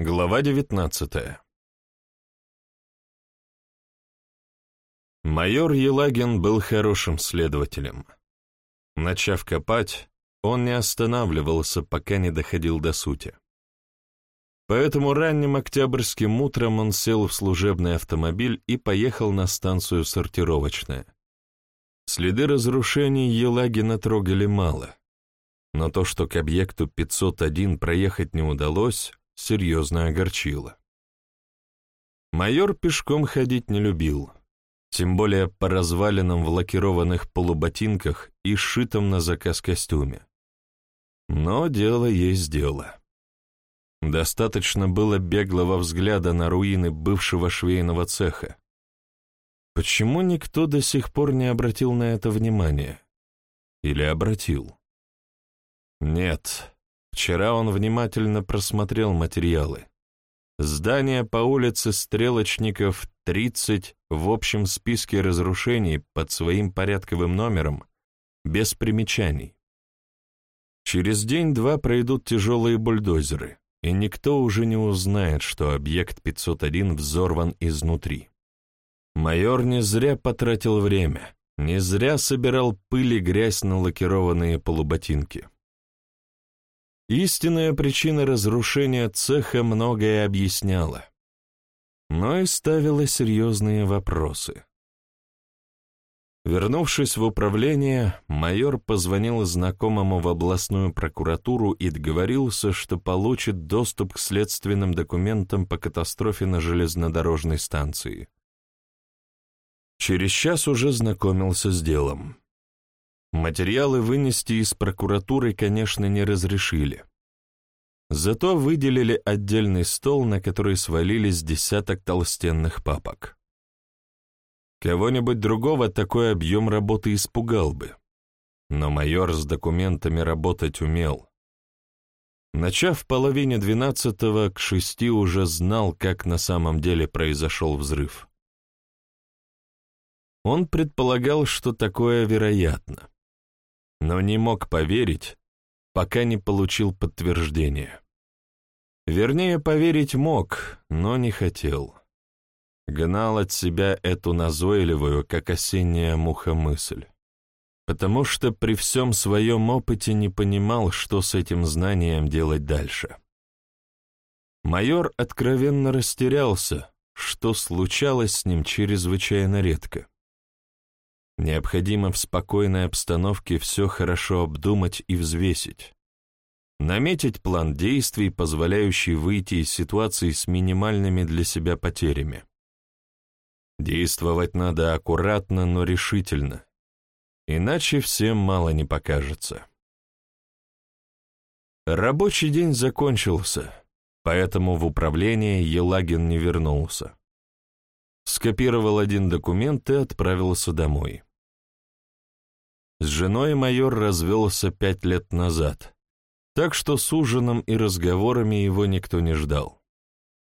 Глава девятнадцатая Майор Елагин был хорошим следователем. Начав копать, он не останавливался, пока не доходил до сути. Поэтому ранним октябрьским утром он сел в служебный автомобиль и поехал на станцию сортировочная. Следы разрушений Елагина трогали мало, но то, что к объекту 501 проехать не удалось, серьезно огорчило. Майор пешком ходить не любил, тем более по развалинам в лакированных полуботинках и сшитом на заказ костюме. Но дело есть дело. Достаточно было беглого взгляда на руины бывшего швейного цеха. Почему никто до сих пор не обратил на это внимания? Или обратил? Нет, вчера он внимательно просмотрел материалы. Здание по улице Стрелочников, 30, в общем списке разрушений под своим порядковым номером, без примечаний. Через день-два пройдут тяжелые бульдозеры, и никто уже не узнает, что объект 501 взорван изнутри. Майор не зря потратил время, не зря собирал пыль и грязь на лакированные полуботинки. Истинная причина разрушения цеха многое объясняла, но и ставила серьезные вопросы. Вернувшись в управление, майор позвонил знакомому в областную прокуратуру и договорился, что получит доступ к следственным документам по катастрофе на железнодорожной станции. Через час уже знакомился с делом. Материалы вынести из прокуратуры, конечно, не разрешили. Зато выделили отдельный стол, на который свалились десяток толстенных папок. Кого-нибудь другого такой объем работы испугал бы. Но майор с документами работать умел. Начав в половине двенадцатого, к шести уже знал, как на самом деле произошел взрыв. Он предполагал, что такое вероятно, но не мог поверить, пока не получил подтверждения. Вернее, поверить мог, но не хотел. Гнал от себя эту назойливую, как осенняя муха, мысль. Потому что при всем своем опыте не понимал, что с этим знанием делать дальше. Майор откровенно растерялся, что случалось с ним чрезвычайно редко. Необходимо в спокойной обстановке все хорошо обдумать и взвесить. Наметить план действий, позволяющий выйти из ситуации с минимальными для себя потерями. Действовать надо аккуратно, но решительно. Иначе всем мало не покажется. Рабочий день закончился, поэтому в управление Елагин не вернулся скопировал один документ и отправился домой. С женой майор развелся пять лет назад, так что с ужином и разговорами его никто не ждал.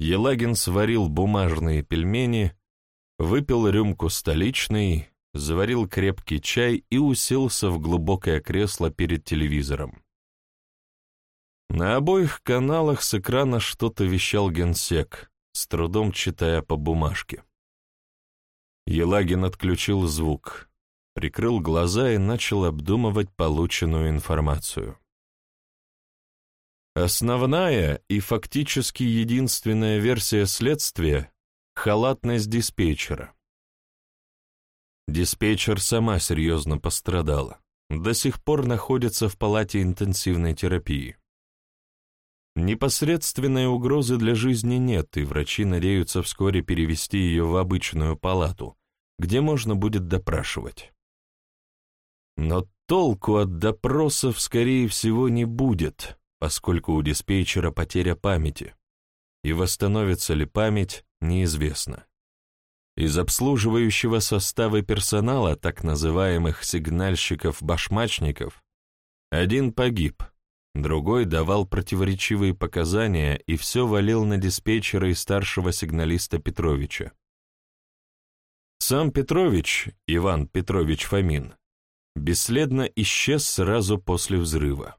Елагин сварил бумажные пельмени, выпил рюмку столичной, заварил крепкий чай и уселся в глубокое кресло перед телевизором. На обоих каналах с экрана что-то вещал генсек, с трудом читая по бумажке. Елагин отключил звук, прикрыл глаза и начал обдумывать полученную информацию. Основная и фактически единственная версия следствия — халатность диспетчера. Диспетчер сама серьезно пострадала, до сих пор находится в палате интенсивной терапии. Непосредственной угрозы для жизни нет, и врачи надеются вскоре перевести ее в обычную палату, где можно будет допрашивать. Но толку от допросов, скорее всего, не будет, поскольку у диспетчера потеря памяти, и восстановится ли память, неизвестно. Из обслуживающего состава персонала, так называемых сигнальщиков-башмачников, один погиб, Другой давал противоречивые показания и все валил на диспетчера и старшего сигналиста Петровича. Сам Петрович, Иван Петрович Фомин, бесследно исчез сразу после взрыва.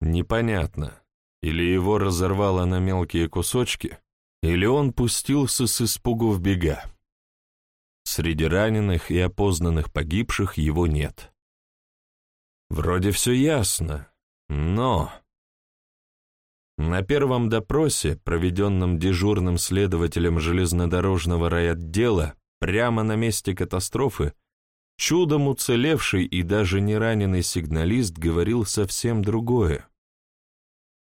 Непонятно, или его разорвало на мелкие кусочки, или он пустился с испугу в бега. Среди раненых и опознанных погибших его нет. Вроде все ясно, но... На первом допросе, проведенном дежурным следователем железнодорожного райотдела, прямо на месте катастрофы, чудом уцелевший и даже не раненый сигналист говорил совсем другое.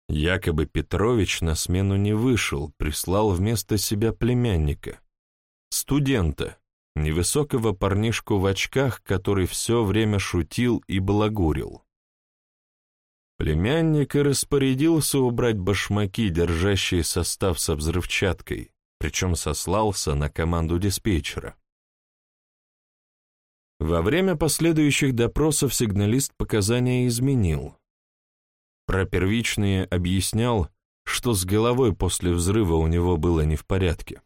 Якобы Петрович на смену не вышел, прислал вместо себя племянника, студента, невысокого парнишку в очках, который все время шутил и балагурил. Племянник и распорядился убрать башмаки, держащие состав со взрывчаткой, причем сослался на команду диспетчера. Во время последующих допросов сигналист показания изменил, про первичные объяснял, что с головой после взрыва у него было не в порядке.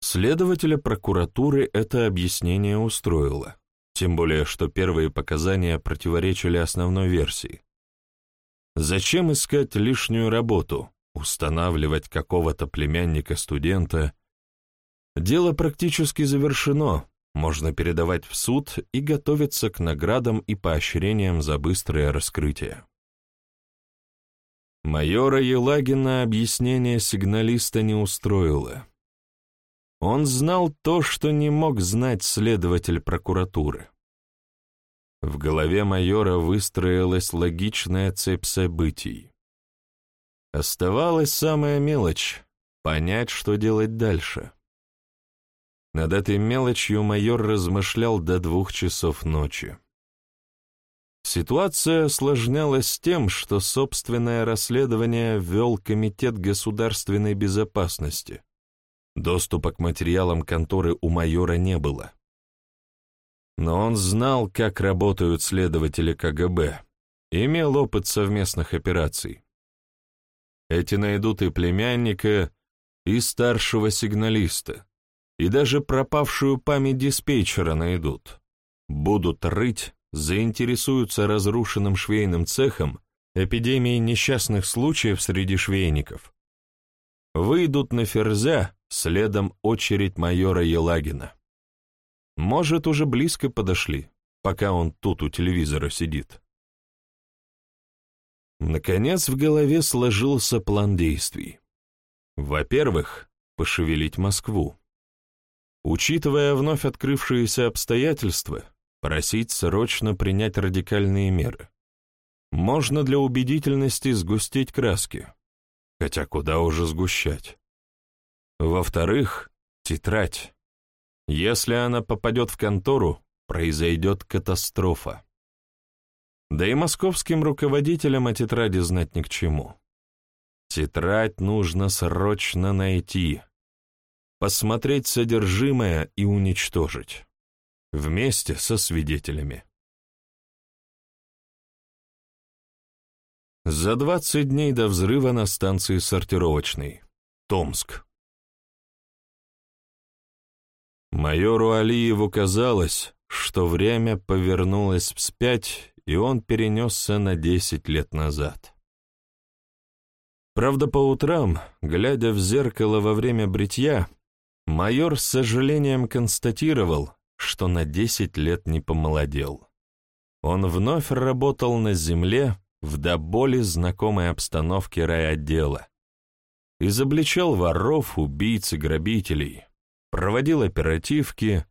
Следователя прокуратуры это объяснение устроило, тем более что первые показания противоречили основной версии. Зачем искать лишнюю работу, устанавливать какого-то племянника студента? Дело практически завершено, можно передавать в суд и готовиться к наградам и поощрениям за быстрое раскрытие. Майора Елагина объяснение сигналиста не устроило. Он знал то, что не мог знать следователь прокуратуры. В голове майора выстроилась логичная цепь событий. Оставалась самая мелочь — понять, что делать дальше. Над этой мелочью майор размышлял до двух часов ночи. Ситуация осложнялась тем, что собственное расследование вел Комитет государственной безопасности. Доступа к материалам конторы у майора не было. Но он знал, как работают следователи КГБ, имел опыт совместных операций. Эти найдут и племянника, и старшего сигналиста, и даже пропавшую память диспетчера найдут. Будут рыть, заинтересуются разрушенным швейным цехом, эпидемией несчастных случаев среди швейников. Выйдут на ферзя, следом очередь майора Елагина. Может, уже близко подошли, пока он тут у телевизора сидит. Наконец в голове сложился план действий. Во-первых, пошевелить Москву. Учитывая вновь открывшиеся обстоятельства, просить срочно принять радикальные меры. Можно для убедительности сгустить краски, хотя куда уже сгущать. Во-вторых, тетрадь. Если она попадет в контору, произойдет катастрофа. Да и московским руководителям о тетради знать ни к чему. Тетрадь нужно срочно найти, посмотреть содержимое и уничтожить. Вместе со свидетелями. За 20 дней до взрыва на станции сортировочной. Томск. Майору Алиеву казалось, что время повернулось вспять, и он перенесся на 10 лет назад. Правда, по утрам, глядя в зеркало во время бритья, Майор с сожалением констатировал, что на десять лет не помолодел. Он вновь работал на земле в до боли знакомой обстановке райотдела. Изобличал воров, убийц и грабителей, проводил оперативки,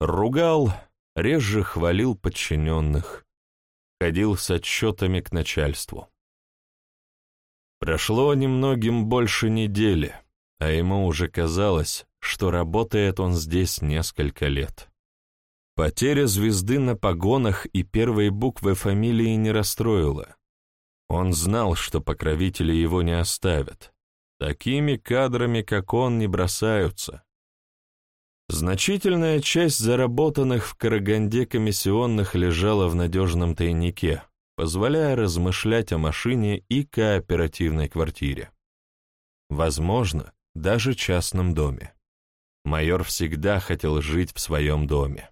ругал, реже хвалил подчиненных, ходил с отчетами к начальству. Прошло немногим больше недели, а ему уже казалось, что работает он здесь несколько лет. Потеря звезды на погонах и первой буквы фамилии не расстроила. Он знал, что покровители его не оставят. Такими кадрами, как он, не бросаются. Значительная часть заработанных в Караганде комиссионных лежала в надежном тайнике, позволяя размышлять о машине и кооперативной квартире. Возможно, даже частном доме. Майор всегда хотел жить в своем доме.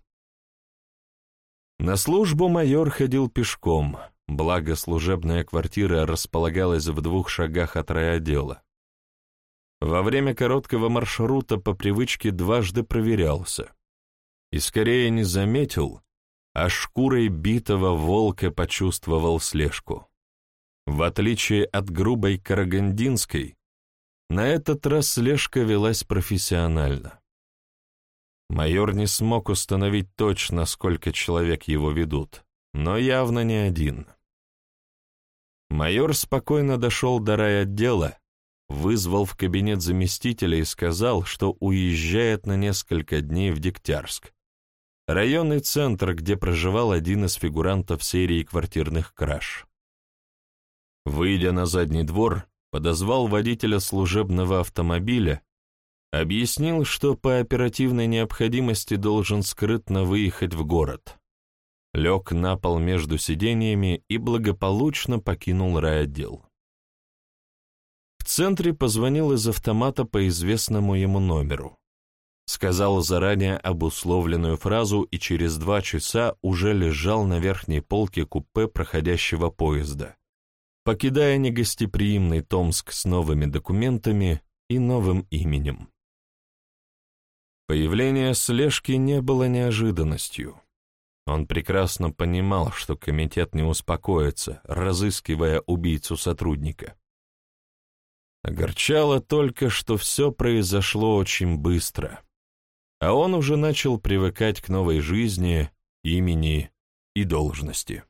На службу майор ходил пешком, благо служебная квартира располагалась в двух шагах от райотдела. Во время короткого маршрута по привычке дважды проверялся. И скорее не заметил, а шкурой битого волка почувствовал слежку. В отличие от грубой карагандинской, на этот раз слежка велась профессионально. Майор не смог установить точно, сколько человек его ведут, но явно не один. Майор спокойно дошел до райотдела, вызвал в кабинет заместителя и сказал, что уезжает на несколько дней в Дегтярск, районный центр, где проживал один из фигурантов серии квартирных краж. Выйдя на задний двор, подозвал водителя служебного автомобиля, объяснил, что по оперативной необходимости должен скрытно выехать в город. Лег на пол между сидениями и благополучно покинул райотдел. Центре позвонил из автомата по известному ему номеру. Сказал заранее обусловленную фразу и через два часа уже лежал на верхней полке купе проходящего поезда, покидая негостеприимный Томск с новыми документами и новым именем. Появление слежки не было неожиданностью. Он прекрасно понимал, что комитет не успокоится, разыскивая убийцу сотрудника. Огорчало только, что все произошло очень быстро, а он уже начал привыкать к новой жизни, имени и должности.